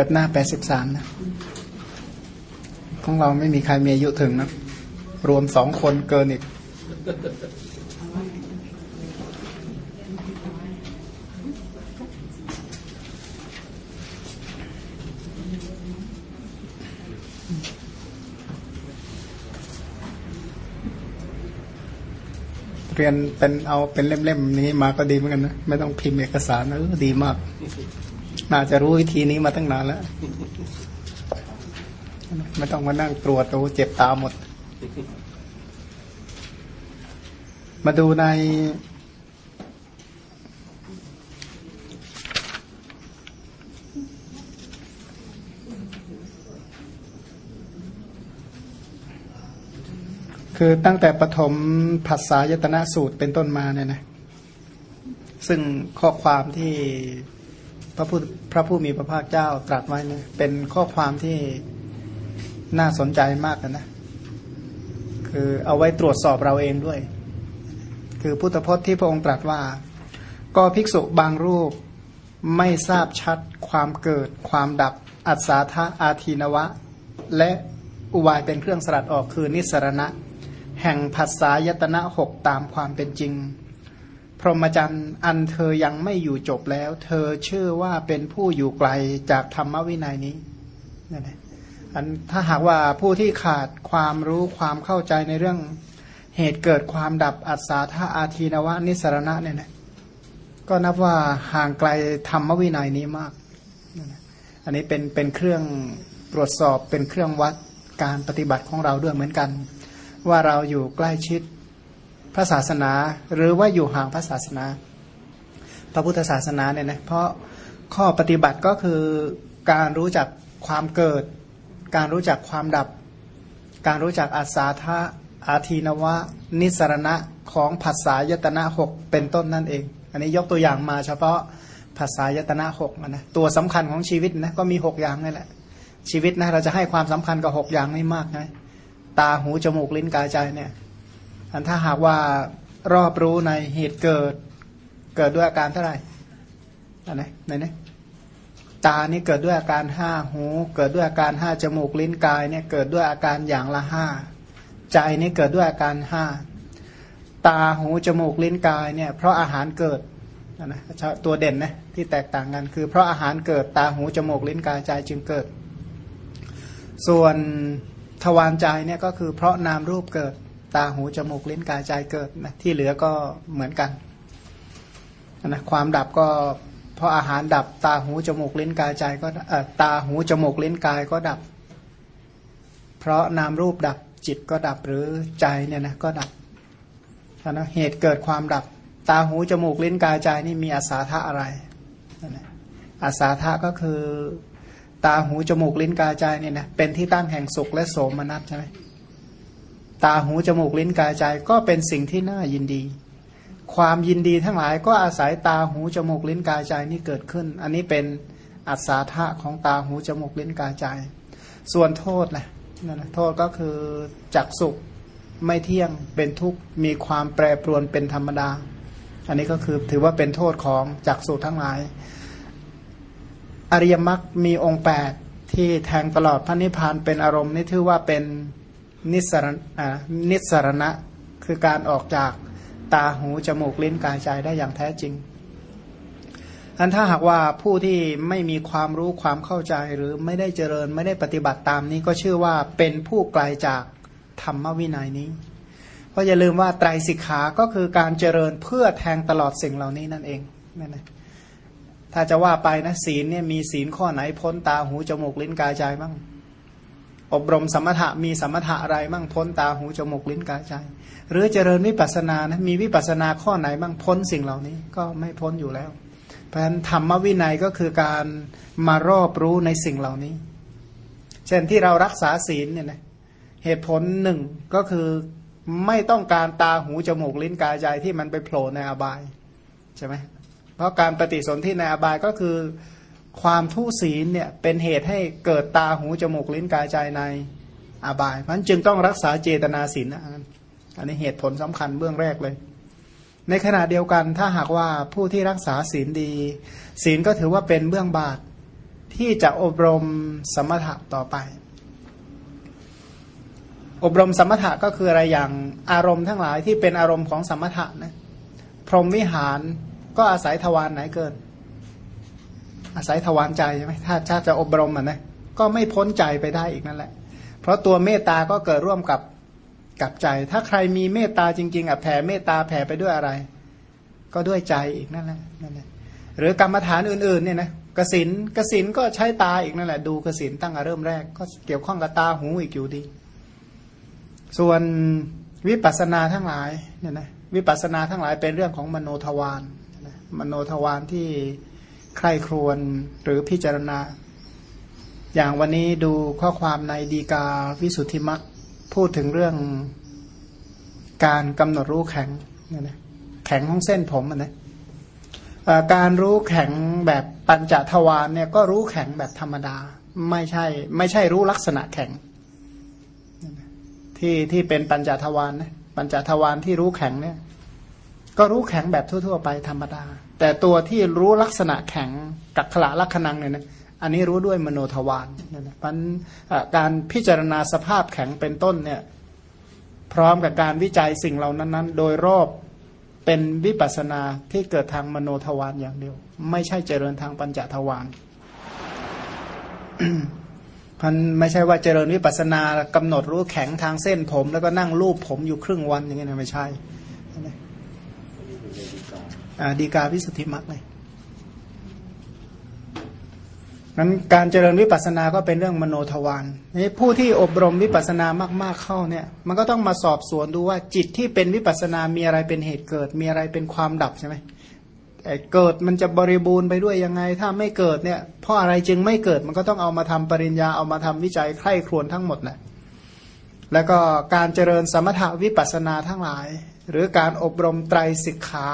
ปิดหน้าแปดสิบสามนะ ของเราไม่มีใครมีอายุถึงนะ รวมสองคนเกินอีก เรียนเป็นเอาเป็นเล่มๆนี้มาก็ดีเหมือนกันนะ ไม่ต้องพิมพ์เอกสารนะดีมาก น่าจะรู้วิธีนี้มาตั้งนานแล้ว ไม่ต้องมานั่งตรวจโอ้เจ็บตาหมด มาดูใน คือตั้งแต่ปฐมภาษายตนะสูตรเป็นต้นมาเนี่ยนะ ซึ่งข้อความที่ พระผู้พระผู้มีพระภาคเจ้าตรัสไว้เนี่ยเป็นข้อความที่น่าสนใจมากนะ คือเอาไว้ตรวจสอบเราเองด้วย คือพุทธพจน์ที่พระองค์ตรัสว่า ก็ภิกษุบางรูปไม่ทราบชัดความเกิด ความดับ อัศาธาอาทีนวะ และอุบายเป็นเครื่องสลัดออกคือนิสรณะ แห่งภาษายตนะหกตามความเป็นจริง พรหมจรรย์อันเธอยังไม่อยู่จบแล้ว เธอเชื่อว่าเป็นผู้อยู่ไกลจากธรรมวินัยนี้นั่นแหละอันถ้าหากว่าผู้ที่ขาดความรู้ความเข้าใจในเรื่องเหตุเกิดความดับอัศาธาอาทีนวะนิสรณะเนี่ยนะก็นับว่าห่างไกลธรรมวินัยนี้มาก อันนี้เป็นเป็นเครื่องตรวจสอบเป็นเครื่องวัดการปฏิบัติของเราด้วยเหมือนกัน ว่าเราอยู่ใกล้ชิด ระศาสนา หรือว่าอยู่ห่างพระศาสนา พระพุทธศาสนาเนี่ยนะเพราะข้อปฏิบัติก็คือการรู้จักความเกิด การรู้จักความดับ การรู้จักอาสาทะอาทีนวะ นิสรณะของภาษายตนะหกเป็นต้นนั่นเอง อันนี้ยกตัวอย่างมาเฉพาะภาษายตนะหกนะตัวสำคัญของชีวิตนะก็มีหกอย่างนี่แหละ ชีวิตนะเราจะให้ความสำคัญกับหกอย่างไม่มากนะตาหูจมูกลิ้นกายใจเนี่ย อันถ้าหากว่ารอบรู้ในเหตุเกิด เกิดด้วยอาการเท่าไหร่อันไหนไหนเนี่ยตานี่เกิดด้วยอาการห้าหู เกิดด้วยอาการห้าจมูกลิ้นกายเนี่ยเกิดด้วยอาการอย่างละห้าใจนี่เกิดด้วยอาการห้าตาหูจมูกลิ้นกายเนี่ยเพราะอาหารเกิดนะตัวเด่นนะที่แตกต่างกันคือ เพราะอาหารเกิดตาหูจมูกลิ้นกายใจจึงเกิด ส่วนทวารใจเนี่ยก็คือเพราะนามรูปเกิด ตาหูจมูกลิ้นกายใจเกิดนะที่เหลือก็เหมือนกันนะความดับก็เพราะอาหารดับตาหูจมูกลิ้นกายใจก็ตาหูจมูกลิ้นกายก็ดับ เพราะนามรูปดับจิตก็ดับหรือใจเนี่ยนะก็ดับนะเหตุเกิดความดับ ตาหูจมูกลิ้นกายใจนี่มีอาสาทะอะไรอาสาทะก็คือ ตาหูจมูกลิ้นกายใจเนี่ยนะเป็นที่ตั้งแห่งสุขและโสมนัสใช่ไหม ตาหูจมูกลิ้นกายใจก็เป็นสิ่งที่น่ายินดี ความยินดีทั้งหลายก็อาศัยตาหูจมูกลิ้นกายใจนี่เกิดขึ้น อันนี้เป็นอัศาธะของตาหูจมูกลิ้นกายใจ ส่วนโทษนะนั่นนะโทษก็คือจักสุขไม่เที่ยงเป็นทุกข์มีความแปรปรวนเป็นธรรมดา อันนี้ก็คือถือว่าเป็นโทษของจักสุทั้งหลาย อริยมรรคมีองค์แปดที่แทงตลอดพระนิพพานเป็นอารมณ์นี่ถือว่าเป็น นิสรณนิสรณะคือการออกจากตาหูจมูกลิ้นกายใจได้อย่างแท้จริง อันถ้าหากว่าผู้ที่ไม่มีความรู้ความเข้าใจหรือไม่ได้เจริญไม่ได้ปฏิบัติตามนี้ก็ชื่อว่าเป็นผู้ไกลาจากธรรมวินัยนี้ เพราะอย่าลืมว่าไตรสิกขาก็คือการเจริญเพื่อแทงตลอดสิ่งเหล่านี้นั่นเองนั่นนะถ้าจะว่าไปนะศีลเนี่ยมีศีลข้อไหนพ้นตาหูจมูกลิ้นกายใจบ้าง อบรมสมถะมีสมถะอะไรบ้างพ้นตาหูจมูกลิ้นกายใจ หรือเจริญวิปัสสนานะมีวิปัสสนาข้อไหนบ้างพ้นสิ่งเหล่านี้ก็ไม่พ้นอยู่แล้ว เพราะฉะนั้นธรรมวินัยก็คือการมารอบรู้ในสิ่งเหล่านี้ เช่นที่เรารักษาศีลเนี่ยนะเหตุผลหนึ่งก็คือไม่ต้องการตาหูจมูกลิ้นกายใจที่มันไปโผล่ในอบายใช่ไหมเพราะการปฏิสนธิในอบายก็คือ ความทุศีลเนี่ยเป็นเหตุให้เกิดตาหูจมูกลิ้นกายใจในอบายมันจึงต้องรักษาเจตนาศีลนะอันนี้เหตุผลสำคัญเบื้องแรกเลย ในขณะเดียวกันถ้าหากว่าผู้ที่รักษาศีลดี ศีลก็ถือว่าเป็นเบื้องบาทที่จะอบรมสมถะต่อไป อบรมสมถะก็คืออะไรอย่างอารมณ์ทั้งหลายที่เป็นอารมณ์ของสมถะนะพรหมวิหารก็อาศัยทวารไหนเกิน อาศัยทวารใจใช่ไหมถ้าถ้าจะอบรมอะนะก็ไม่พ้นใจไปได้อีกนั่นแหละ เพราะตัวเมตตาก็เกิดร่วมกับกับใจ ถ้าใครมีเมตตาจริงๆอะแผ่เมตตาแผ่ไปด้วยอะไร ก็ด้วยใจอีกนั่นแหละนั่นแหละหรือกรรมฐานอื่นๆเนี่ยนะกสินกสินก็ใช้ตาอีกนั่นแหละ ดูกสินตั้งแต่เริ่มแรก ก็เกี่ยวข้องกับตาหูอีกอยู่ดี ส่วนวิปัสสนาทั้งหลายเนี่ยนะวิปัสสนาทั้งหลายเป็นเรื่องของมโนทวารมโนทวารที่ ใคร่ครวญหรือพิจารณา อย่างวันนี้ดูข้อความในดีกาวิสุทธิมักพูดถึงเรื่องการกำหนดรู้แข็งเนี่ยนะแข็งของเส้นผมนะการรู้แข็งแบบปัญจทวารเนี่ยก็รู้แข็งแบบธรรมดา ไม่ใช่ ไม่ใช่รู้ลักษณะแข็ง ที่ที่เป็นปัญจทวารนะปัญจทวารที่รู้แข็งเนี่ย ก็รู้แข็งแบบทั่ว ๆ ไปธรรมดา แต่ตัวที่รู้ลักษณะแข็งกักขละลักษณังเนี่ยนะอันนี้รู้ด้วยมโนทวารเนี่ยนะมันการพิจารณาสภาพแข็งเป็นต้นเนี่ยพร้อมกับการวิจัยสิ่งเหล่านั้นๆ โดยรอบเป็นวิปัสนาที่เกิดทางมโนทวารอย่างเดียว ไม่ใช่เจริญทางปัญจทวารมันไม่ใช่ว่าเจริญวิปัสนากำหนดรู้แข็งทางเส้นผม แล้วก็นั่งรูปผมอยู่ครึ่งวันอย่างเงี้ยไม่ใช่ ดีกาวิสุทธิมรรคเลยนั้นการเจริญวิปัสสนาก็เป็นเรื่องมโนทวารนี่ผู้ที่อบรมวิปัสสนามาก ๆเข้าเนี่ย มันก็ต้องมาสอบสวนดูว่าจิตที่เป็นวิปัสสนามีอะไรเป็นเหตุเกิด มีอะไรเป็นความดับใช่ไหมเกิดมันจะบริบูรณ์ไปด้วยยังไง ถ้าไม่เกิดเนี่ยเพราะอะไรจึงไม่เกิดมันก็ต้องเอามาทำปริญญาเอามาทำวิจัยใคร่ครวญทั้งหมดนะแล้วก็การเจริญสมถวิปัสสนาทั้งหลาย หรือการอบรมไตรสิกขา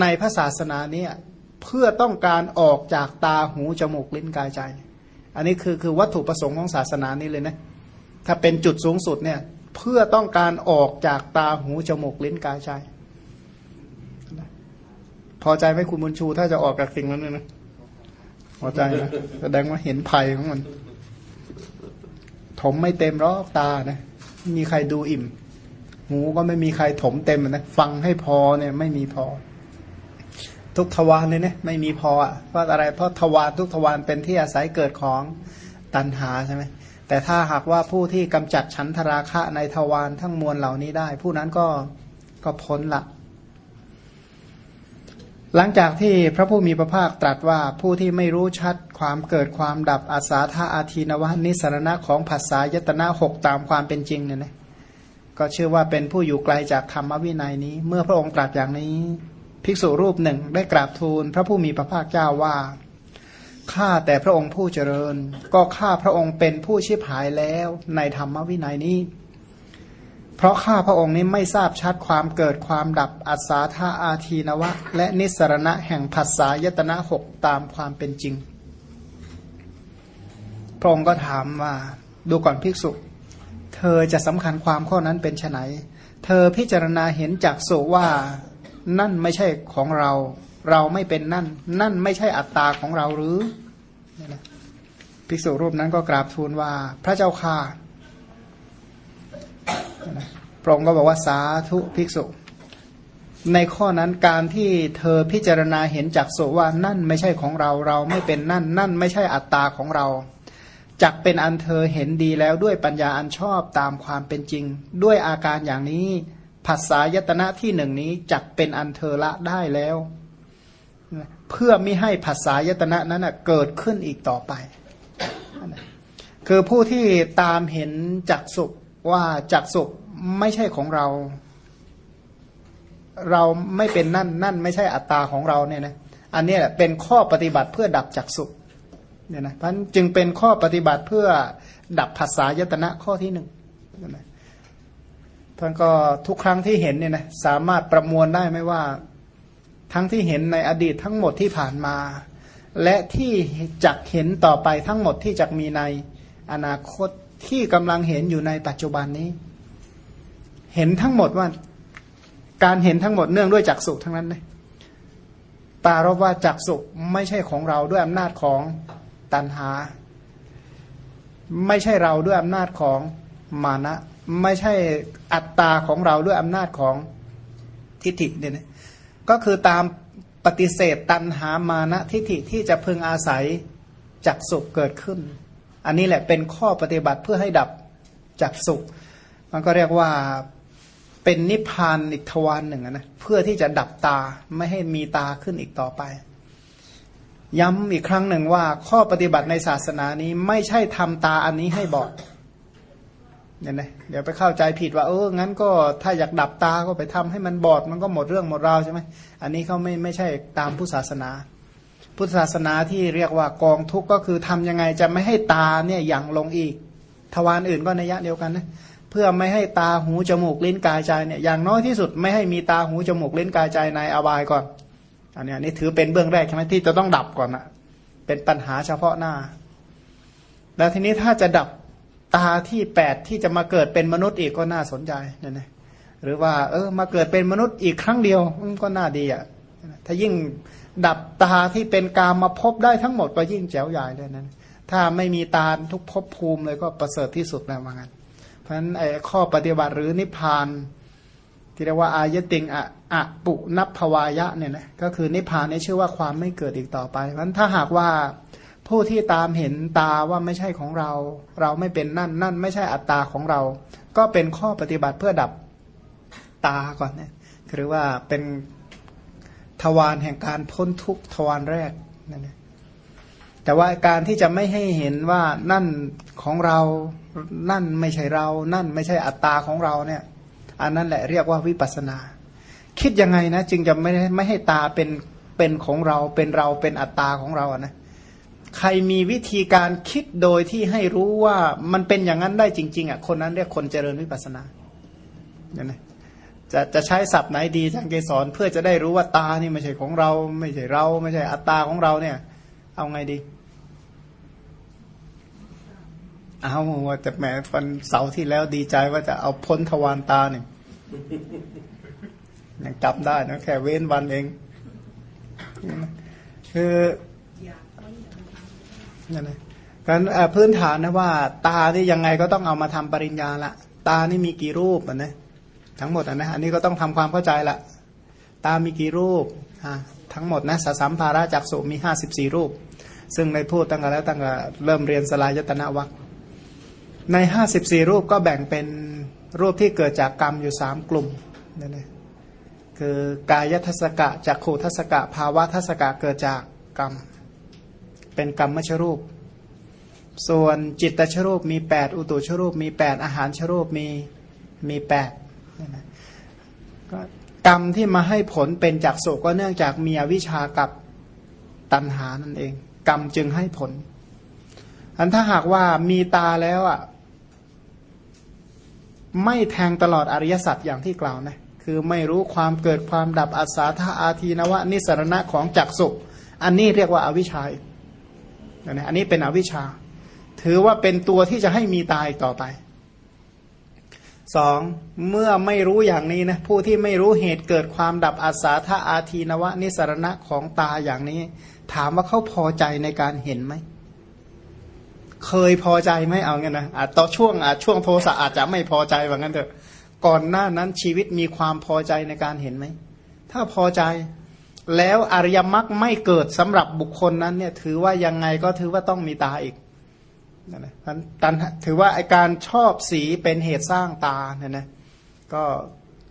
ในพระศาสนาเนี่ยเพื่อต้องการออกจากตาหูจมูกลิ้นกายใจ อันนี้คือคือวัตถุประสงค์ของศาสนานี้เลยนะถ้าเป็นจุดสูงสุดเนี่ยเพื่อต้องการออกจากตาหูจมูกลิ้นกายใจ พอใจไหมคุณบุญชู ถ้าจะออกจากสิ่งนั้นนะพอใจนะแสดงว่าเห็นภัยของมันถมไม่เต็มรอกตานะมีใครดูอิ่ม หูก็ไม่มีใครถมเต็มนะ ฟังให้พอเนี่ย ไม่มีพอ ทุกทวารเลยเนี่ยไม่มีพอเพราะอะไรเพราะทวารทุกทวารเป็นที่อาศัยเกิดของตัณหาใช่ไหมแต่ถ้าหากว่าผู้ที่กำจัดฉันทราคะในทวารทั้งมวลเหล่านี้ได้ ผู้นั้นก็ก็พ้นละหลังจากที่พระผู้มีพระภาคตรัสว่าผู้ที่ไม่รู้ชัดความเกิดความดับอาสาธาอาทีนวนิสรณะของภาษายตนะหกตามความเป็นจริงเนี่ยนะก็เชื่อว่าเป็นผู้อยู่ไกลจากธรรมวินัยนี้ เมื่อพระองค์ตรัสอย่างนี้ ภิกษุรูปหนึ่งได้กราบทูลพระผู้มีพระภาคเจ้าว่าข้าแต่พระองค์ผู้เจริญ ก็ข้าพระองค์เป็นผู้ชิบหายแล้วในธรรมวินัยนี้ เพราะข้าพระองค์นี้ไม่ทราบชัดความเกิดความดับอัศาธาอาทีนวะ และนิสรณะแห่งภาษายตนะหกตามความเป็นจริง พระองค์ก็ถามว่าดูก่อนภิกษุ เธอจะสำคัญความข้อนั้นเป็นไนเธอพิจารณาเห็นจากสุว่า นั่นไม่ใช่ของเรา เราไม่เป็นนั่น นั่นไม่ใช่อัตตาของเราหรือภิกษุรูปนั้นก็กราบทูลว่า พระเจ้าค่าพระองค์ก็บอกว่าสาธุภิกษุ ในข้อนั้นการที่เธอพิจารณาเห็นจากโสว่านั่นไม่ใช่ของเรา เราไม่เป็นนั่น นั่นไม่ใช่อัตตาของเราจักเป็นอันเธอเห็นดีแล้วด้วยปัญญาอันชอบตามความเป็นจริง ด้วยอาการอย่างนี้ ภาษายตนะที่หนึ่งนี้จักเป็นอันเทอละได้แล้ว เพื่อไม่ให้ภาษายตนะนั้นเกิดขึ้นอีกต่อไป คือผู้ที่ตามเห็นจักสุว่าจักสุไม่ใช่ของเรา เราไม่เป็นนั่นนั่นไม่ใช่อัตตาของเราเนี่ยนะอันนี้แหละเป็นข้อปฏิบัติเพื่อดับจักสุเนี่ยนะเพราะจึงเป็นข้อปฏิบัติเพื่อดับภาษายตนะข้อที่หนึ่งนะ ท่านก็ทุกครั้งที่เห็นเนี่ยนะสามารถประมวลได้ไหมว่า ทั้งที่เห็นในอดีตทั้งหมดที่ผ่านมา และที่จะเห็นต่อไปทั้งหมดที่จะมีในอนาคตที่กำลังเห็นอยู่ในปัจจุบันนี้ เห็นทั้งหมดว่า การเห็นทั้งหมดเนื่องด้วยจักสุทั้งนั้นเลยตารบว่าจักสุไม่ใช่ของเราด้วยอำนาจของตัณหา ไม่ใช่เราด้วยอำนาจของมานะ ไม่ใช่อัตตาของเราด้วยอำนาจของทิฏฐิเนี่ยนะก็คือตามปฏิเสธตัณหามานะทิฏฐิที่จะพึงอาศัยจักสุขเกิดขึ้น อันนี้แหละเป็นข้อปฏิบัติเพื่อให้ดับจักสุข มันก็เรียกว่าเป็นนิพพานอีกทวารหนึ่งนะเพื่อที่จะดับตาไม่ให้มีตาขึ้นอีกต่อไป ย้ำอีกครั้งหนึ่งว่าข้อปฏิบัติในศาสนานี้ไม่ใช่ทำตาอันนี้ให้บอด เนี่ยนะเดี๋ยวไปเข้าใจผิดว่าเอองั้นก็ถ้าอยากดับตาก็ไปทำให้มันบอดมันก็หมดเรื่องหมดราวใช่ไหมอันนี้เขาไม่ไม่ใช่ตามพุทธศาสนา พุทธศาสนาที่เรียกว่ากองทุกข์ก็คือทำยังไงจะไม่ให้ตาเนี่ยยังลงอีก ทวารอื่นก็ในยะเดียวกันนะเพื่อไม่ให้ตาหูจมูกลิ้นกายใจเนี่ยอย่างน้อยที่สุดไม่ให้มีตาหูจมูกลิ้นกายใจในอบายก่อน อันนี้นี่ถือเป็นเบื้องแรกใช่ไหมที่จะต้องดับก่อนนะเป็นปัญหาเฉพาะหน้า แล้วทีนี้ถ้าจะดับ ตาที่แปดที่จะมาเกิดเป็นมนุษย์อีกก็น่าสนใจเนี่ยนะหรือว่า เออ มาเกิดเป็นมนุษย์อีกครั้งเดียวก็น่าดีอะถ้ายิ่งดับตาที่เป็นกามมาพบได้ทั้งหมดก็ยิ่งแจ๋วใหญ่เลยนั้นถ้าไม่มีตาทุกภพภูมิเลยก็ประเสริฐที่สุดแล้วว่างั้น เพราะฉะนั้นไอ้ข้อปฏิบัติหรือนิพพานที่เรียกว่าอายติงอะอะปุนับภวายะเนี่ยนะก็คือนิพพานนี่ชื่อว่าความไม่เกิดอีกต่อไปเพราะฉะนั้นถ้าหากว่า ผู้ที่ตามเห็นตาว่าไม่ใช่ของเรา เราไม่เป็นนั่นนั่น ไม่ใช่อัตตาของเรา ก็เป็นข้อปฏิบัติเพื่อดับตาก่อนเนี่ยหรือว่าเป็นทวารแห่งการพ้นทุกทวารแรกนั่นเองแต่ว่าการที่จะไม่ให้เห็นว่านั่นของเรา นั่นไม่ใช่เรา นั่นไม่ใช่อัตตาของเราเนี่ย อันนั้นแหละเรียกว่าวิปัสนา คิดยังไงนะ จึงจะไม่ไม่ให้ตาเป็นเป็นของเรา เป็นเราเป็นอัตตาของเราอะนะ ใครมีวิธีการคิดโดยที่ให้รู้ว่ามันเป็นอย่างนั้นได้จริง ๆอะคนนั้นเรียกคนเจริญวิปัสนาเนี่ยนะจะจะใช้ศัพท์ไหนดีทางเกสรเพื่อจะได้รู้ว่าตานี่ไม่ใช่ของเรา ไม่ใช่เรา ไม่ใช่อัตตาของเราเนี่ย เอาไงดี เอาว่าแต่แหมวันเสาร์ที่แล้วดีใจว่าจะเอาพ้นทวารตาเนี่ยยังจำได้นะแค่เว้นวันเองคือ นั่นเองการพื้นฐานนะว่า ตาที่ยังไงก็ต้องเอามาทำปริญญาละตานี่มีกี่รูปอะนะทั้งหมดอะนะอันนี้ก็ต้องทำความเข้าใจละตามีกี่รูปทั้งหมดนะสสัมภาระจักสุมีห้าสิบสี่รูป ซึ่งในพูดตั้งแต่แล้วตั้งแต่เริ่มเรียนสลายยตนาวัคในห้าสิบสี่รูปก็แบ่งเป็นรูปที่เกิดจากกรรมอยู่สามกลุ่มนั่นเองคือกายทัศกะจักขูทัศกะ ภาวะทัศกะเกิดจากกรรม เป็นกรรมมชรูป ส่วนจิตตชรูปมีแปดอุตุชรูปมีแปดอาหารชรูปมีมีแปดก็กรรมที่มาให้ผลเป็นจากโศกก็เนื่องจากมีอวิชากับตัณหานั่นเอง กรรมจึงให้ผลอันถ้าหากว่ามีตาแล้วอะไม่แทงตลอดอริยสัจอย่างที่กล่าวนะคือไม่รู้ความเกิดความดับอาสาธาอาทีนวะนิสรณะของจักสุอันนี้เรียกว่าอาวิชชานะ อันนี้เป็นอวิชชา ถือว่าเป็นตัวที่จะให้มีตายต่อไปสองเมื่อไม่รู้อย่างนี้นะผู้ที่ไม่รู้เหตุเกิดความดับอาสาธาอาทีนวะ นิสรณะของตาอย่างนี้ ถามว่าเขาพอใจในการเห็นไหม เคยพอใจไหมเอาเงี้ยนะอาจต่อช่วงอาจช่วงโทสะอาจจะไม่พอใจว่างั้นเถอะ ก่อนหน้านั้นชีวิตมีความพอใจในการเห็นไหม ถ้าพอใจ แล้วอริยมรรคไม่เกิดสำหรับบุคคลนั้นเนี่ยถือว่ายังไงก็ถือว่าต้องมีตาอีกนั่นนะตันถือว่าไอการชอบสีเป็นเหตุสร้างตาเนี่ยนะก็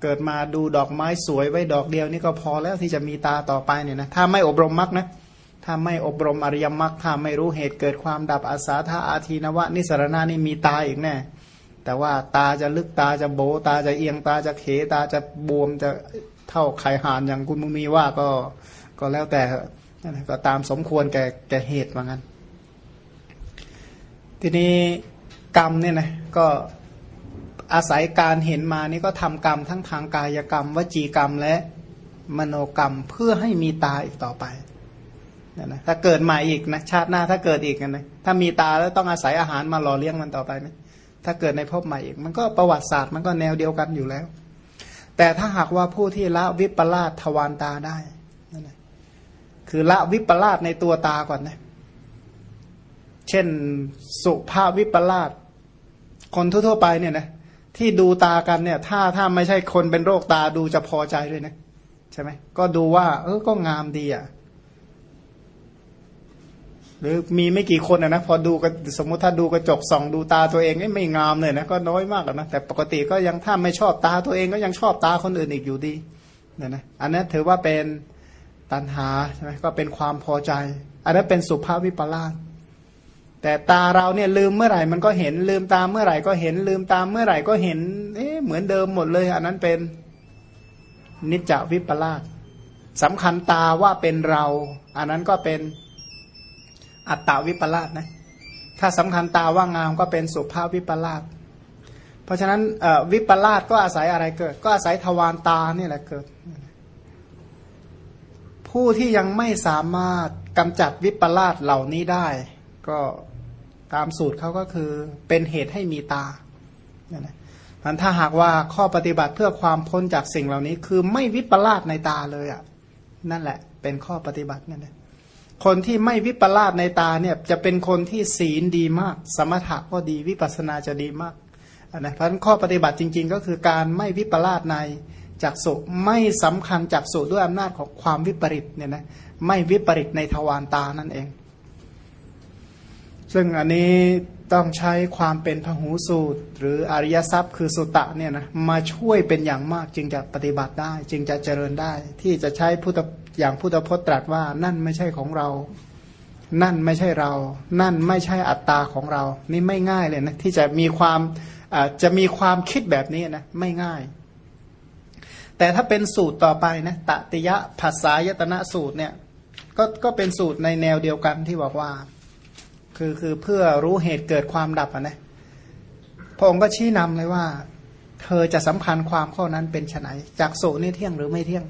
เกิดมาดูดอกไม้สวยไว้ดอกเดียวนี่ก็พอแล้วที่จะมีตาต่อไปเนี่ยนะถ้าไม่อบรมมรรคนะถ้าไม่อบรมอริยมรรคถ้าไม่รู้เหตุเกิดความดับอาสาธาอาทีนวะ นิสรณานี่มีตาอีกแน่แต่ว่าตาจะลึกตาจะโบตาจะเอียงตาจะเขตาจะบวมจะ เท่าไข่หานอย่างคุณมุมีว่าก็ก็แล้วแต่ก็ตามสมควรแก่แก่เหตุว่างั้น ทีนี้กรรมเนี่ยนะก็อาศัยการเห็นมานี่ก็ทำกรรมทั้งทางกายกรรม วจีกรรมและมโนกรรมเพื่อให้มีตาอีกต่อไปนะถ้าเกิดใหม่อีกนะชาติหน้าถ้าเกิดอีกนะถ้ามีตาแล้วต้องอาศัยอาหารมาหล่อเลี้ยงมันต่อไปนะถ้าเกิดในภพใหม่อีก มันก็ประวัติศาสตร์มันก็แนวเดียวกันอยู่แล้ว แต่ถ้าหากว่าผู้ที่ละวิปลาสทวารตาได้นั่นแหละคือละวิปลาสในตัวตาก่อนนะเช่นสุภาพวิปลาสคนทั่วๆไปเนี่ยนะที่ดูตากันเนี่ย ถ้าถ้าไม่ใช่คนเป็นโรคตาดูจะพอใจด้วยนะใช่ไหมก็ดูว่า เออก็งามดีอะ หรือมีไม่กี่คนนะพอดูกันสมมติถ้าดูกระจกส่องดูตาตัวเองไม่งามเลยนะก็น้อยมากนะแต่ปกติก็ยังถ้าไม่ชอบตาตัวเองก็ยังชอบตาคนอื่นอีกอยู่ดีเนี่ยนะอันนั้นถือว่าเป็นตัณหาใช่ไหมก็เป็นความพอใจ อันนั้นเป็นสุภาพวิปลาสแต่ตาเราเนี่ยลืมเมื่อไหร่มันก็เห็นลืมตามเมื่อไหร่ก็เห็นลืมตามเมื่อไหร่ก็เห็นเอ๊ะเหมือนเดิมหมดเลย อันนั้นเป็นนิจจวิปลาสสำคัญตาว่าเป็นเรา อันนั้นก็เป็น อัตตาวิปลาสนะถ้าสำคัญตาว่างามก็เป็นสุภาพวิปลาสเพราะฉะนั้นวิปลาสก็อาศัยอะไรเกิด ก็อาศัยทวารตานี่แหละเกิด ผู้ที่ยังไม่สามารถกำจัดวิปลาสเหล่านี้ได้ ก็ตามสูตรเขาก็คือเป็นเหตุให้มีตามันถ้าหากว่าข้อปฏิบัติเพื่อความพ้นจากสิ่งเหล่านี้ คือไม่วิปลาสในตาเลยอะ นั่นแหละ เป็นข้อปฏิบัตินั่นแหละ คนที่ไม่วิปลาสในตาเนี่ยจะเป็นคนที่ศีลดีมาก สมถะก็ดีวิปัสนาจะดีมากนะเพราะนั้นข้อปฏิบัติจริง ๆ ก็คือการไม่วิปลาสในจักสุไม่สำคัญจักสุด้วยอำนาจของความวิปริตเนี่ยนะไม่วิปริตในทวารตานั่นเอง ซึ่งอันนี้ต้องใช้ความเป็นพหูสูตร หรืออริยทรัพย์คือสุตะเนี่ยนะมาช่วยเป็นอย่างมากจึงจะปฏิบัติได้ จึงจะเจริญได้ ที่จะใช้พุทธ อย่างพุทธพจน์ตรัสว่านั่นไม่ใช่ของเรา นั่นไม่ใช่เรา นั่นไม่ใช่อัตตาของเรา นี่ไม่ง่ายเลยนะที่จะมีความจะมีความคิดแบบนี้นะไม่ง่าย แต่ถ้าเป็นสูตรต่อไปนะตติยะภาษายตนะสูตรเนี่ยก็ก็เป็นสูตรในแนวเดียวกันที่บอกว่า คือคือเพื่อรู้เหตุเกิดความดับนะพระองค์ก็ชี้นำเลยว่า เธอจะสัมพันธ์ความข้อนั้นเป็นไนจากโสนี่เที่ยงหรือไม่เที่ยง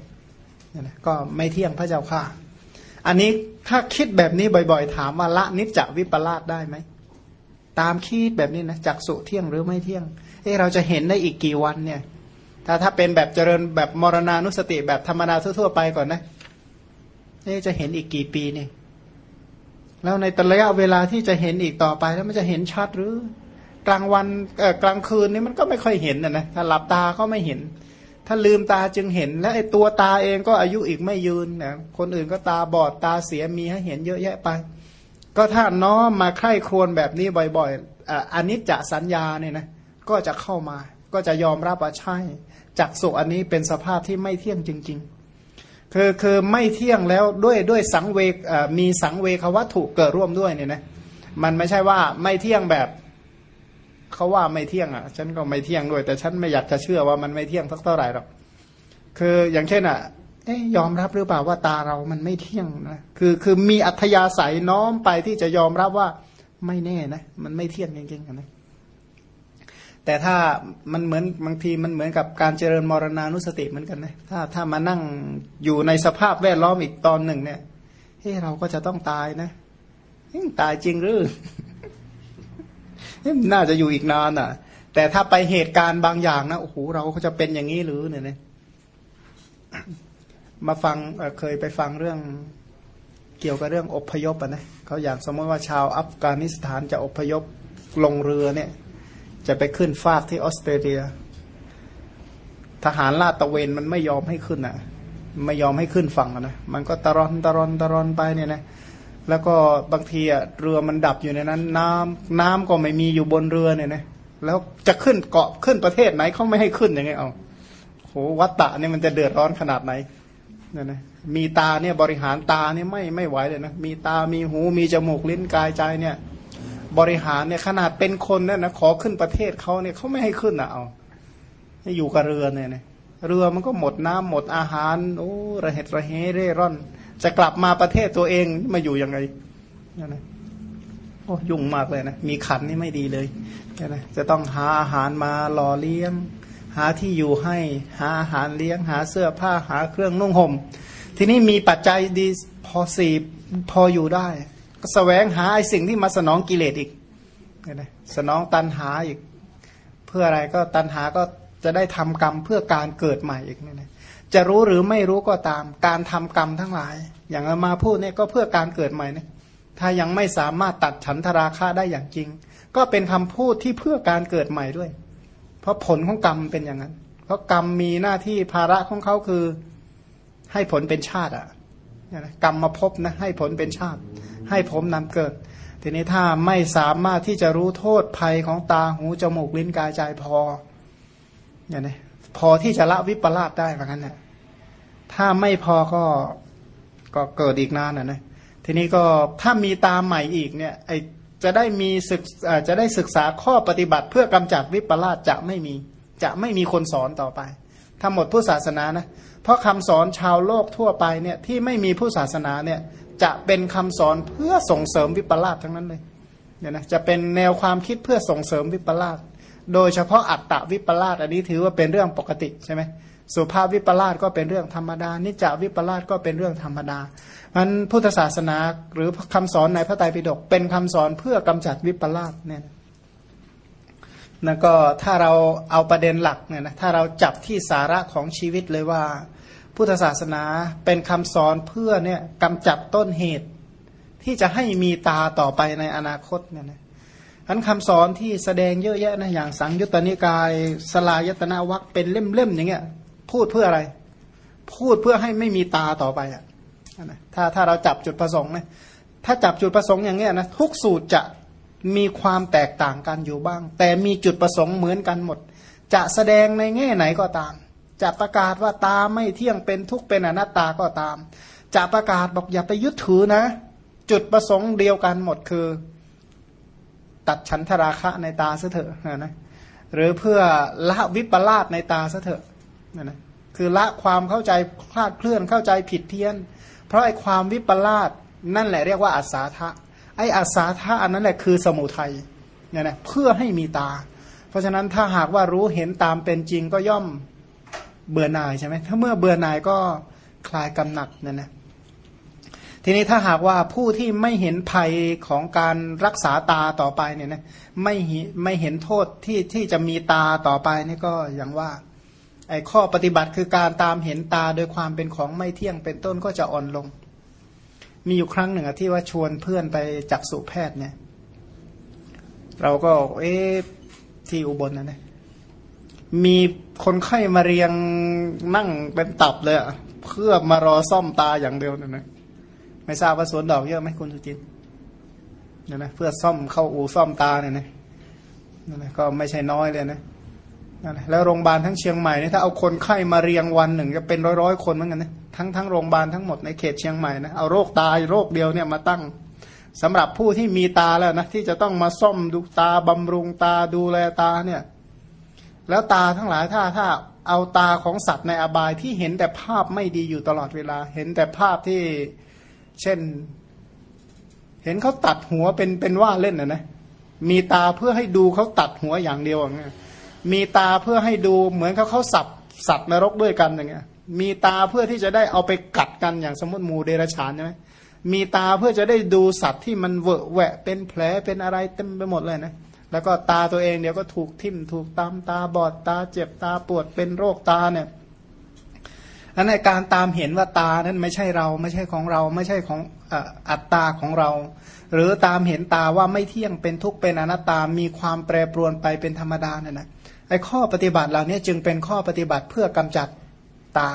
ก็ไม่เที่ยงพระเจ้าค่ะ อันนี้ถ้าคิดแบบนี้บ่อยๆ ถามว่าละนิจจวิปลาสได้ไหมตามคิดแบบนี้นะจักสุเที่ยงหรือไม่เที่ยง เอ้เราจะเห็นได้อีกกี่วันเนี่ย ถ้าถ้าเป็นแบบเจริญแบบมรณานุสติแบบธรรมดาทั่วๆไปก่อนนะเอ้จะเห็นอีกกี่ปีเนี่ยแล้วในตระยะเวลาที่จะเห็นอีกต่อไปแล้วมันจะเห็นชัดหรือ กลางวันเออกลางคืนนี่มันก็ไม่ค่อยเห็นนะนะถ้าหลับตาก็ไม่เห็น ถ้าลืมตาจึงเห็น และไอ้ตัวตาเองก็อายุอีกไม่ยืนนะคนอื่นก็ตาบอดตาเสียมีให้เห็นเยอะแยะไป ก็ถ้าน้อมมาใคร่ครวญแบบนี้บ่อยๆอันนี้จะสัญญาเนี่ยนะก็จะเข้ามา ก็จะยอมรับว่าใช่จักสุอันนี้เป็นสภาพที่ไม่เที่ยงจริง ๆ คือคือไม่เที่ยงแล้วด้วยด้วยสังเวกมีสังเวควัตถุเกิดร่วมด้วยเนี่ยนะมันไม่ใช่ว่าไม่เที่ยงแบบ เขาว่าไม่เที่ยงอะ ฉันก็ไม่เที่ยงด้วย แต่ฉันไม่อยากจะเชื่อว่ามันไม่เที่ยงสักเท่าไหร่หรอกคืออย่างเช่นอะเอ๊ยยอมรับหรือเปล่าว่าตาเรามันไม่เที่ยงนะคือคือมีอัธยาศัยน้อมไปที่จะยอมรับว่าไม่แน่นะ มันไม่เที่ยงจริงๆนะแต่ถ้ามันเหมือนบางทีมันเหมือนกับการเจริญมรณานุสติเหมือนกันนะถ้าถ้ามานั่งอยู่ในสภาพแวดล้อมอีกตอนหนึ่งเนี่ยเฮ้เราก็จะต้องตายนะตายจริงหรือ น่าจะอยู่อีกนานอะ แต่ถ้าไปเหตุการณ์บางอย่างนะโอ้โหเราก็จะเป็นอย่างนี้หรือเนี่ยนะมาฟังเคยไปฟังเรื่องเกี่ยวกับเรื่องอพยพอะนะเขาอยากสมมติว่าชาวอัฟกานิสถานจะอพยพลงเรือเนี่ย จะไปขึ้นฟากที่ออสเตรเลีย ทหารลาดตะเวนมันไม่ยอมให้ขึ้นอะ ไม่ยอมให้ขึ้นฝั่งนะมันก็ตะรอนตะรอนตะรอนไปเนี่ยนะ แล้วก็บางทีอะเรือมันดับอยู่ในนั้น น้ำน้ำก็ไม่มีอยู่บนเรือเนี่ยนะแล้วจะขึ้นเกาะขึ้นประเทศไหนเขาไม่ให้ขึ้นยังไงเอาโหวัตตะเนี่ยมันจะเดือดร้อนขนาดไหนเนี่ยนะมีตาเนี่ยบริหารตาเนี่ยไม่ไม่ไหวเลยนะมีตามีหูมีจมูกลิ้นกายใจเนี่ยบริหารเนี่ยขนาดเป็นคนเนี่ยนะขอขึ้นประเทศเขาเนี่ยเขาไม่ให้ขึ้นอะเอาให้อยู่กับเรือเนี่ยนะเรือมันก็หมดน้ำหมดอาหารโอ้ระเหตุระเหเร่ร่อน จะกลับมาประเทศตัวเองมาอยู่ยังไงนะโอ้ยุ่งมากเลยนะมีขันนี่ไม่ดีเลยนะจะต้องหาอาหารมาหล่อเลี้ยง หาที่อยู่ให้หาอาหารเลี้ยง หาเสื้อผ้าหาเครื่องนุ่งห่ม ทีนี้มีปัจจัยดีพอสีพออยู่ได้ก็สแสวงหาไอ้สิ่งที่มาสนองกิเลสอีกนะสนองตันหาอีก เพื่ออะไรก็ตันหาก็จะได้ทำกรรมเพื่อการเกิดใหม่อีกเนี่ยนะ จะรู้หรือไม่รู้ก็ตาม การทำกรรมทั้งหลาย อย่างมาพูดเนี่ยก็เพื่อการเกิดใหม่นีถ้ายังไม่สามารถตัดฉันทราคะได้อย่างจริง ก็เป็นคำพูดที่เพื่อการเกิดใหม่ด้วย เพราะผลของกรรมเป็นอย่างนั้น เพราะกรรมมีหน้าที่ภาระของเขาคือให้ผลเป็นชาติอะกรรมมาพบนะให้ผลเป็นชาติ ให้ผมนำเกิด ทีนี้ถ้าไม่สามารถที่จะรู้โทษภัยของตาหูจมูกลิ้นกายใจพออย่างนี้พอที่จะละวิปลาสได้เหมือนกันเนี่ย ถ้าไม่พอก็ก็เกิดอีกนานนะนะทีนี้ก็ถ้ามีตามใหม่อีกเนี่ยไอจะได้มีศึกจะได้ศึกษาข้อปฏิบัติเพื่อกำจัดวิปลาสจะไม่มีจะไม่มีคนสอนต่อไปถ้าหมดผู้ศาสนานะเพราะคำสอนชาวโลกทั่วไปเนี่ยที่ไม่มีผู้ศาสนาเนี่ยจะเป็นคำสอนเพื่อส่งเสริมวิปลาสทั้งนั้นเลยเนี่ยนะจะเป็นแนวความคิดเพื่อส่งเสริมวิปลาสโดยเฉพาะอัตตวิปลาสอันนี้ถือว่าเป็นเรื่องปกติใช่ไหม สุภาพวิปลาสก็เป็นเรื่องธรรมดา นิจจวิปลาสก็เป็นเรื่องธรรมดามันพุทธศาสนาหรือคำสอนในพระไตรปิฎกเป็นคำสอนเพื่อกำจัดวิปลาสเนี่ยนั่นก็ถ้าเราเอาประเด็นหลักเนี่ยนะถ้าเราจับที่สาระของชีวิตเลยว่า พุทธศาสนาเป็นคำสอนเพื่อเนี่ยกำจัดต้นเหตุ ที่จะให้มีตาต่อไปในอนาคตเนี่ยนะอันคำสอนที่แสดงเยอะแยะนะอย่างสังยุตตนิกาย สลายตนาวัคเป็นเล่มๆอย่างเงี้ย พูดเพื่ออะไร พูดเพื่อให้ไม่มีตาต่อไปอะถ้าถ้าเราจับจุดประสงค์นะถ้าจับจุดประสงค์อย่างเงี้ยนะทุกสูตรจะมีความแตกต่างกันอยู่บ้าง แต่มีจุดประสงค์เหมือนกันหมด จะแสดงในแง่ไหนก็ตาม จะประกาศว่าตาไม่เที่ยงเป็นทุกเป็นอนัตตาก็ตาม จะประกาศบอกอย่าไปยึดถือนะ จุดประสงค์เดียวกันหมดคือ ตัดฉันทราคะในตาซะเถอะนะหรือเพื่อละวิปลาสในตาซะเถอะ นะนะคือละความเข้าใจคลาดเคลื่อนเข้าใจผิดเพี้ยน เพราะไอ้ความวิปลาสนั่นแหละเรียกว่าอัศาทะไอ้อาสาธาอันนั้นแหละคือสมุทัยเนี่ยนะเพื่อให้มีตา เพราะฉะนั้นถ้าหากว่ารู้เห็นตามเป็นจริงก็ย่อมเบื่อหน่ายใช่ไหมถ้าเมื่อเบื่อหน่ายก็คลายกำหนัดเนี่ยนะทีนี้ถ้าหากว่าผู้ที่ไม่เห็นภัยของการรักษาตาต่อไปเนี่ยนะไม่ไม่เห็นโทษที่ที่จะมีตาต่อไปนี่ก็อย่างว่า ไอ้ข้อปฏิบัติคือการตามเห็นตาโดยความเป็นของไม่เที่ยงเป็นต้นก็จะอ่อนลง มีอยู่ครั้งหนึ่งที่ว่าชวนเพื่อนไปจักษุแพทย์เนี่ย เราก็ เอ๊ะที่อุบลนะเนี่ยมีคนไข้มาเรียงนั่งเป็นตับเลยเพื่อมารอซ่อมตาอย่างเดียวนะนะไม่ทราบว่าสวนดอกเยอะไหมคุณสุจินเนี่ยนะเพื่อซ่อมเข้าอู่ซ่อมตาเนี่ยนะนั่นนะก็ไม่ใช่น้อยเลยนะ แล้วโรงพยาบาลทั้งเชียงใหม่เนี่ยถ้าเอาคนไข้มาเรียงวันหนึ่งจะเป็นร้อยร้อยคนเหมือนกันนะทั้งทั้งโรงพยาบาลทั้งหมดในเขตเชียงใหม่นะเอาโรคตาโรคเดียวเนี่ยมาตั้งสำหรับผู้ที่มีตาแล้วนะที่จะต้องมาซ่อมดูตาบำรุงตาดูแลตาเนี่ย แล้วตาทั้งหลายถ้าถ้าเอาตาของสัตว์ในอบายที่เห็นแต่ภาพไม่ดีอยู่ตลอดเวลา เห็นแต่ภาพที่เช่น เห็นเขาตัดหัวเป็นเป็นว่าเล่นนะนะมีตาเพื่อให้ดูเขาตัดหัวอย่างเดียวอย่างเงี้ย มีตาเพื่อให้ดูเหมือนเขาเขาสับสัตว์นรกด้วยกันอย่างเงี้ย มีตาเพื่อที่จะได้เอาไปกัดกันอย่างสมมติหมูเดรฉานใช่ไหมมีตาเพื่อจะได้ดูสัตว์ที่มันเวอะแหวะเป็นแผลเป็นอะไรเต็มไปหมดเลยนะ แล้วก็ตาตัวเองเดี๋ยวก็ถูกทิ่มถูกตามตาบอดตาเจ็บตาปวดเป็นโรคตาเนี่ยอันในการตามเห็นว่าตานั้นไม่ใช่เราไม่ใช่ของเราไม่ใช่ของอัตตาของเรา หรือตามเห็นตาว่าไม่เที่ยงเป็นทุกข์เป็นอนัตตามีความแปรปรวนไปเป็นธรรมดาเนี่ยนะ อ้ข้อปฏิบัติเหล่านี้จึงเป็นข้อปฏิบัติเพื่อกำจัดตา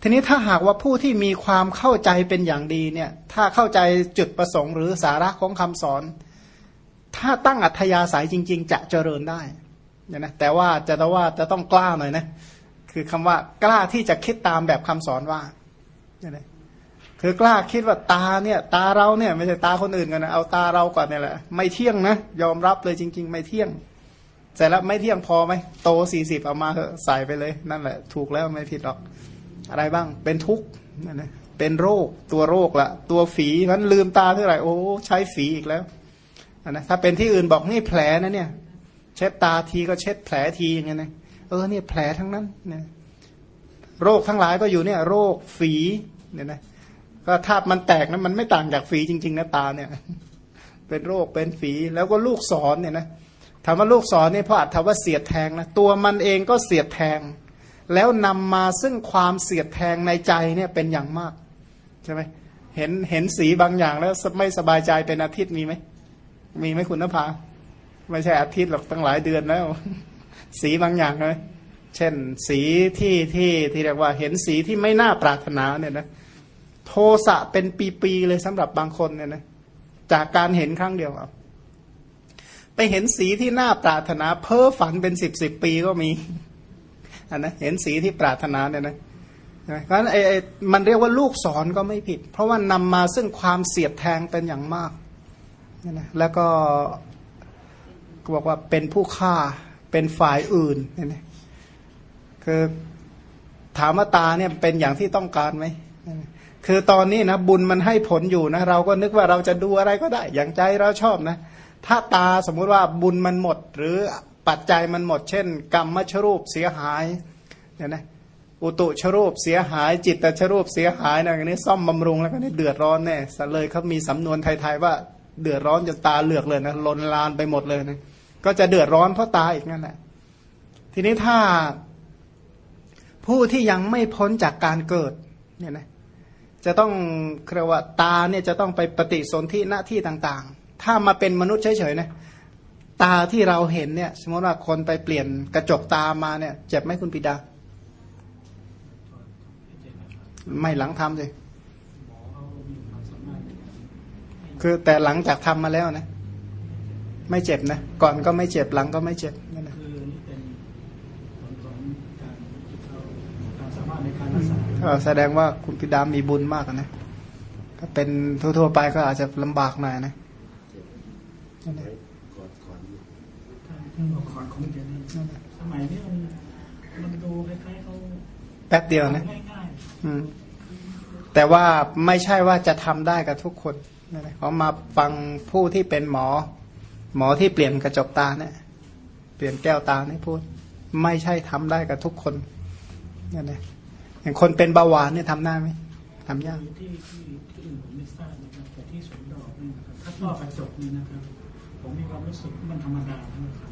ทีนี้ถ้าหากว่าผู้ที่มีความเข้าใจเป็นอย่างดีเนี่ยถ้าเข้าใจจุดประสงค์หรือสาระของคำสอน ถ้าตั้งอัธยาศัยจริง ๆ จะเจริญได้เนี่ยนะแต่ว่าจะต้องว่าจะต้องกล้าหน่อยนะคือคำว่ากล้าที่จะคิดตามแบบคำสอนว่าเนี่ยนะคือกล้าคิดว่าตาเนี่ย ตาเราเนี่ยไม่ใช่ตาคนอื่นกันนะเอาตาเราก่อนเนี่ยแหละไม่เที่ยงนะยอมรับเลยจริง ๆ ไม่เที่ยง เสร็จแล้วไม่เที่ยงพอไหมโตสี่สิบเอามาใส่ไปเลย นั่นแหละ ถูกแล้วไม่ผิดหรอก อะไรบ้าง เป็นทุกข์นั่นเป็นโรคตัวโรคละตัวฝีนั้นลืมตาเท่าไหร่โอ้ใช้ฝีอีกแล้วนะถ้าเป็นที่อื่นบอกนี่แผลนะเนี่ย เช็ดตาทีก็เช็ดแผลทีอย่างเงี้ยนะเออเนี่ยแผลทั้งนั้นเนี่ยโรคทั้งหลายก็อยู่เนี่ย โรคฝีเนี่ยนะก็ถ้ามันแตกนะมันไม่ต่างจากฝีจริง ๆนะตาเนี่ย เป็นโรคเป็นฝีแล้วก็ลูกศรเนี่ยนะ ถามว่าลูกศรนี่เพราะอัตว่าเสียดแทงนะตัวมันเองก็เสียดแทง แล้วนำมาซึ่งความเสียดแทงในใจเนี่ยเป็นอย่างมากใช่ไหมเห็นเห็นสีบางอย่างแล้วไม่สบายใจเป็นอาทิตย์มีไหมมีไหมคุณนภาไม่ใช่อาทิตย์หรอกตั้งหลายเดือนแล้ว สีบางอย่างเลยเช่น สีที่ที่ที่เรียกว่าเห็นสีที่ไม่น่าปรารถนาเนี่ยนะโทสะเป็นปีๆเลยสำหรับบางคนเนี่ยนะจากการเห็นครั้งเดียวอะ ไปเห็นสีที่น่าปรารถนา เพ้อฝันเป็นสิบสิบปีก็มีอันนะเห็นสีที่ปรารถนาเนี่ยนะเพราะฉะนั้นไอ้มันเรียกว่าลูกสอนก็ไม่ผิด เพราะว่านำมาซึ่งความเสียดแทงเป็นอย่างมากนะแล้วก็บอกว่าเป็นผู้ฆ่าเป็นฝ่ายอื่นเนี่ยนะคือถามว่าตาเนี่ยเป็นอย่างที่ต้องการไหมคือตอนนี้นะบุญมันให้ผลอยู่นะเราก็นึกว่าเราจะดูอะไรก็ได้ อย่างใจเราชอบนะ ถ้าตาสมมุติว่าบุญมันหมด หรือปัจจัยมันหมด เช่น กรรมมชรูปเสียหายเนี่ยนะอุตุชรูปเสียหาย จิตตชรูปเสียหายนะอย่างนี้ซ่อมบำรุงแล้วก็นี่เดือดร้อนแน่สเลยเขามีสำนวนไทยๆว่าเดือดร้อนจนตาเหลือกเลยนะลนลานไปหมดเลยนะก็จะเดือดร้อนเพราะตาอีกนั่นแหละทีนี้ถ้าผู้ที่ยังไม่พ้นจากการเกิดเนี่ยนะจะต้องเรียกว่าตาเนี่ยจะต้องไปปฏิสนธิหน้าที่ต่างๆ ถ้ามาเป็นมนุษย์เฉยๆนะตาที่เราเห็นเนี่ย สมมติว่าคนไปเปลี่ยนกระจกตามาเนี่ย เจ็บไหมคุณปิดา ไม่หลังทำเลยคือแต่หลังจากทำมาแล้วนะ ไม่เจ็บนะ ก่อนก็ไม่เจ็บหลังก็ไม่เจ็บนั่นแหละแสดงว่าคุณพิดามีบุญมากนะ ถ้าเป็นทั่วๆไปก็อาจจะลำบากหน่อยนะ สมัยนี้มันมันดูคล้ายๆเขาแป๊บเดียวนะอืมแต่ว่าไม่ใช่ว่าจะทำได้กับทุกคนนะเขามาฟังผู้ที่เป็นหมอ หมอที่เปลี่ยนกระจกตาเนี่ย เปลี่ยนแก้วตาเนี่ยพูด ไม่ใช่ทำได้กับทุกคนนี่นะอย่างคนเป็นเบาหวานเนี่ยทำได้ไหมทำยากที่ที่ที่อื่นผมไม่ทราบนะครับแต่ที่สวนดอกนี่นะครับถ้าต้อกระจกนี่นะครับ ผมมีความรู้สึกมันธรรมดานะครับ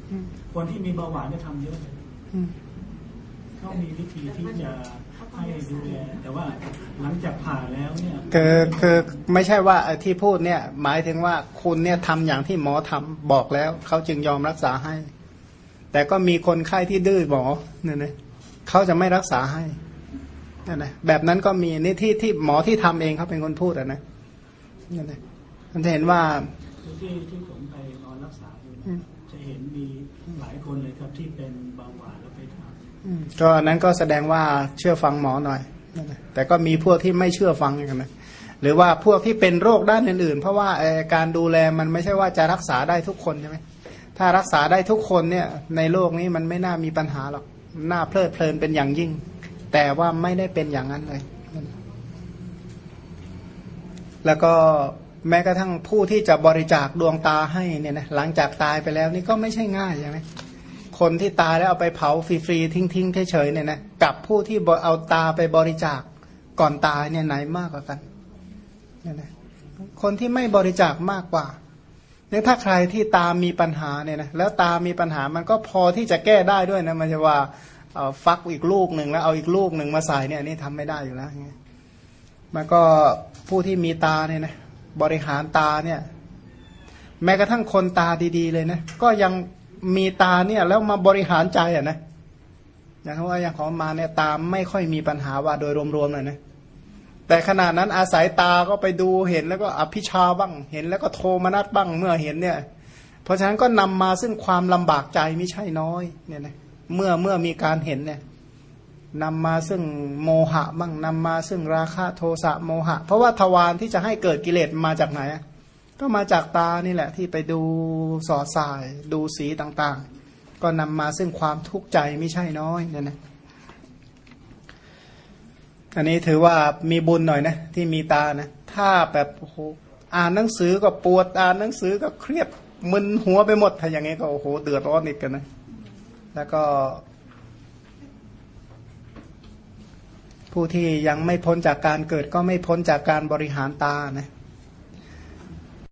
คนที่มีเบาหวานจะทำเยอะเลยเขามีวิธีที่จะให้ดูแลแต่ว่าหลังจากผ่าแล้วเนี่ยคือคือไม่ใช่ว่าที่พูดเนี่ย หมายถึงว่าคุณเนี่ยทำอย่างที่หมอทำบอกแล้วเขาจึงยอมรักษาให้ แต่ก็มีคนไข้ที่ดื้อหมอเนี่ยนะเขาจะไม่รักษาให้นั่นนะแบบนั้นก็มีนี่ที่ที่หมอที่ทำเองเขาเป็นคนพูดอะนะนั่นนะมันจะเห็นว่าที่ที่ผม จะเห็นมีหลายคนเลยครับที่เป็นเบาหวานแล้วไปทำก็นั้นก็แสดงว่าเชื่อฟังหมอหน่อย แต่ก็มีพวกที่ไม่เชื่อฟังกันนะหรือว่าพวกที่เป็นโรคด้านอื่น ๆ เพราะว่าการดูแลมันไม่ใช่ว่าจะรักษาได้ทุกคนใช่ไหมถ้ารักษาได้ทุกคนเนี่ยในโลกนี้มันไม่น่ามีปัญหาหรอกน่าเพลิดเพลินเป็นอย่างยิ่ง แต่ว่าไม่ได้เป็นอย่างนั้นเลย แล้วก็ แม้กระทั่งผู้ที่จะบริจาคดวงตาให้เนี่ยนะหลังจากตายไปแล้วนี่ก็ไม่ใช่ง่ายใช่ไหมคนที่ตายแล้วเอาไปเผาฟรีๆทิ้งๆเฉยๆเนี่ยนะกับผู้ที่เอาตาไปบริจาคก่อนตายเนี่ยไหนมากกว่ากันเนี่ยนะคนที่ไม่บริจาคมากกว่าเนี่ยถ้าใครที่ตามีปัญหาเนี่ยนะแล้วตามีปัญหามันก็พอที่จะแก้ได้ด้วยนะมันจะว่าเอาฟักอีกลูกหนึ่งแล้วเอาอีกลูกหนึ่งมาใส่เนี่ยนี่ทำไม่ได้อยู่แล้วมันก็ผู้ที่มีตาเนี่ยนะ บริหารตาเนี่ย แม้กระทั่งคนตาดีๆเลยนะก็ยังมีตาเนี่ย แล้วมาบริหารใจอะนะอย่างว่าอย่างของมาเนี่ยตาไม่ค่อยมีปัญหาว่าโดยรวมๆเลยนะแต่ขนาดนั้นอาศัยตาก็ไปดูเห็นแล้วก็อภิชาบ้าง เห็นแล้วก็โทมนัสบ้างเมื่อเห็นเนี่ย เพราะฉะนั้นก็นำมาซึ่งความลำบากใจไม่ใช่น้อยเนี่ยนะเมื่อเมื่อมีการเห็นเนี่ย นำมาซึ่งโมหะบ้างนำมาซึ่งราคะโทสะโมหะ เพราะว่าทวารที่จะให้เกิดกิเลสมาจากไหน ก็มาจากตานี่แหละที่ไปดูสอดสาย ดูสีต่างๆ ก็นำมาซึ่งความทุกข์ใจไม่ใช่น้อยเนี่ยนะอันนี้ถือว่ามีบุญหน่อยนะที่มีตานะถ้าแบบโอ้โหอ่านหนังสือก็ปวดอ่านหนังสือก็เครียดมึนหัวไปหมดถ้าอย่างงี้ก็โอ้โหเดือดร้อนอีกกันนะแล้วก็ ผู้ที่ยังไม่พ้นจากการเกิดก็ไม่พ้นจากการบริหารตานะ